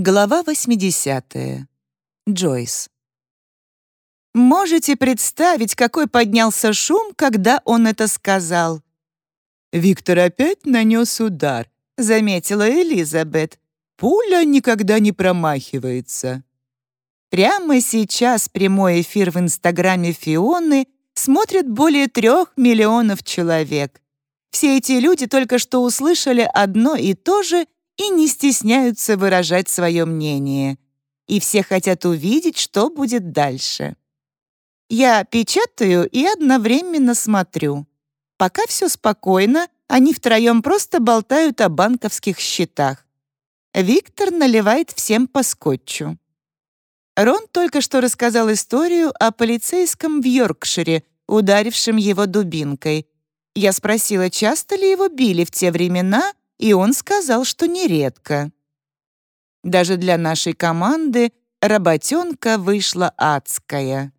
Глава 80. Джойс. Можете представить, какой поднялся шум, когда он это сказал? «Виктор опять нанес удар», — заметила Элизабет. «Пуля никогда не промахивается». Прямо сейчас прямой эфир в Инстаграме Фионы смотрит более трех миллионов человек. Все эти люди только что услышали одно и то же — и не стесняются выражать свое мнение. И все хотят увидеть, что будет дальше. Я печатаю и одновременно смотрю. Пока все спокойно, они втроем просто болтают о банковских счетах. Виктор наливает всем по скотчу. Рон только что рассказал историю о полицейском в Йоркшире, ударившем его дубинкой. Я спросила, часто ли его били в те времена, и он сказал, что нередко. Даже для нашей команды работенка вышла адская.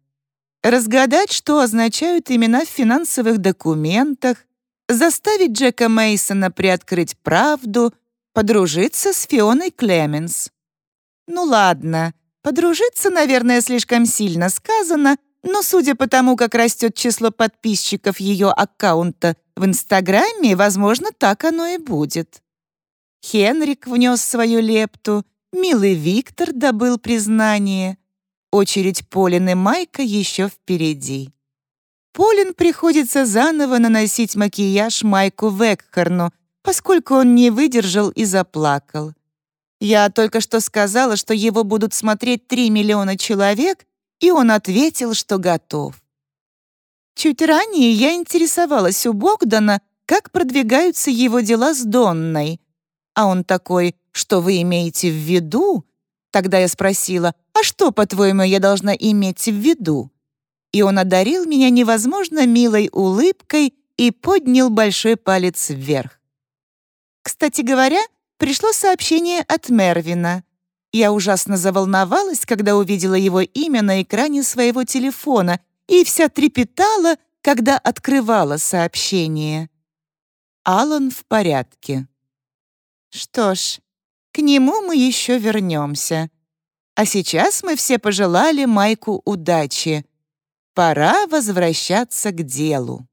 Разгадать, что означают имена в финансовых документах, заставить Джека Мейсона приоткрыть правду, подружиться с Фионой Клеменс. Ну ладно, подружиться, наверное, слишком сильно сказано, но судя по тому, как растет число подписчиков ее аккаунта в Инстаграме, возможно, так оно и будет. Хенрик внес свою лепту, милый Виктор добыл признание. Очередь Полин и Майка еще впереди. Полин приходится заново наносить макияж Майку Векхарну, поскольку он не выдержал и заплакал. Я только что сказала, что его будут смотреть 3 миллиона человек, и он ответил, что готов. Чуть ранее я интересовалась у Богдана, как продвигаются его дела с Донной. А он такой, что вы имеете в виду? Тогда я спросила, а что, по-твоему, я должна иметь в виду? И он одарил меня невозможно милой улыбкой и поднял большой палец вверх. Кстати говоря, пришло сообщение от Мервина. Я ужасно заволновалась, когда увидела его имя на экране своего телефона и вся трепетала, когда открывала сообщение. Алан в порядке. Что ж, к нему мы еще вернемся. А сейчас мы все пожелали Майку удачи. Пора возвращаться к делу.